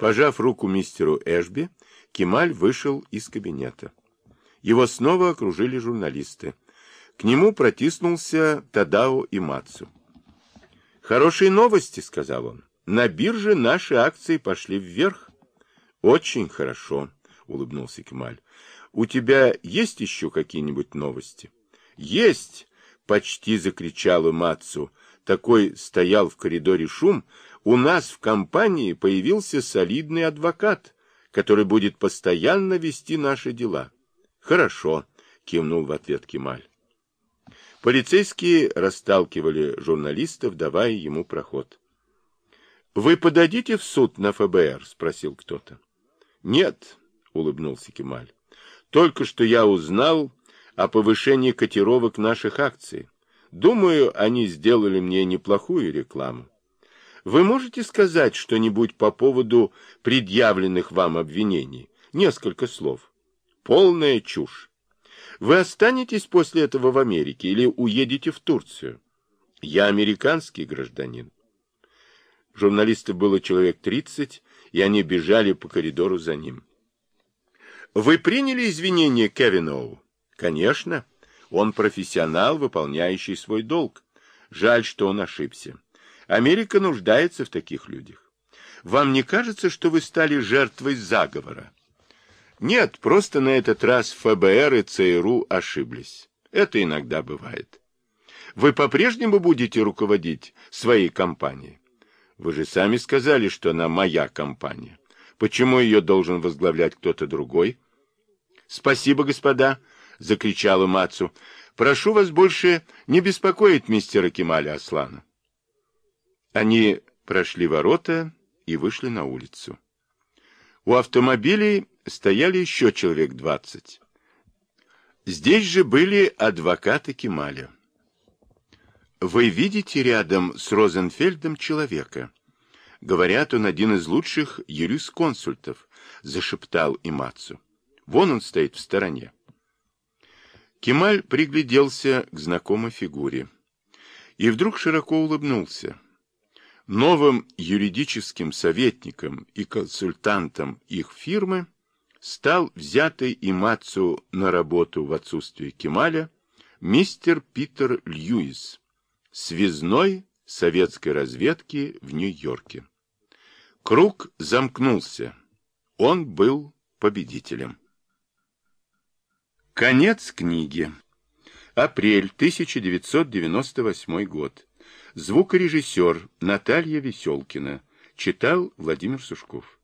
Пожав руку мистеру Эшби, Кемаль вышел из кабинета. Его снова окружили журналисты. К нему протиснулся Тадао Имацу. «Хорошие новости», — сказал он. «На бирже наши акции пошли вверх». «Очень хорошо», — улыбнулся Кемаль. «У тебя есть еще какие-нибудь новости?» «Есть!» — почти закричал Имацу. Такой стоял в коридоре шум. «У нас в компании появился солидный адвокат» который будет постоянно вести наши дела. Хорошо, кивнул в ответ Кемаль. Полицейские расталкивали журналистов, давая ему проход. Вы подадите в суд на ФБР, спросил кто-то. Нет, улыбнулся Кемаль. Только что я узнал о повышении котировок наших акций. Думаю, они сделали мне неплохую рекламу. Вы можете сказать что-нибудь по поводу предъявленных вам обвинений? Несколько слов. Полная чушь. Вы останетесь после этого в Америке или уедете в Турцию? Я американский гражданин. Журналистов было человек тридцать, и они бежали по коридору за ним. Вы приняли извинения Кевиноу? Конечно. Он профессионал, выполняющий свой долг. Жаль, что он ошибся. Америка нуждается в таких людях. Вам не кажется, что вы стали жертвой заговора? Нет, просто на этот раз ФБР и ЦРУ ошиблись. Это иногда бывает. Вы по-прежнему будете руководить своей компанией? Вы же сами сказали, что она моя компания. Почему ее должен возглавлять кто-то другой? Спасибо, господа, закричала Мацу. Прошу вас больше не беспокоить мистера Кемаля Аслана. Они прошли ворота и вышли на улицу. У автомобилей стояли еще человек двадцать. Здесь же были адвокаты Кемаля. Вы видите рядом с Розенфельдом человека? Говорят, он один из лучших юрисконсультов, зашептал Имацу. Вон он стоит в стороне. Кемаль пригляделся к знакомой фигуре и вдруг широко улыбнулся. Новым юридическим советником и консультантом их фирмы стал взятый Имацу на работу в отсутствие Кемаля мистер Питер Льюис, связной советской разведки в Нью-Йорке. Круг замкнулся. Он был победителем. Конец книги. Апрель 1998 год. Звукорежиссер Наталья Веселкина. Читал Владимир Сушков.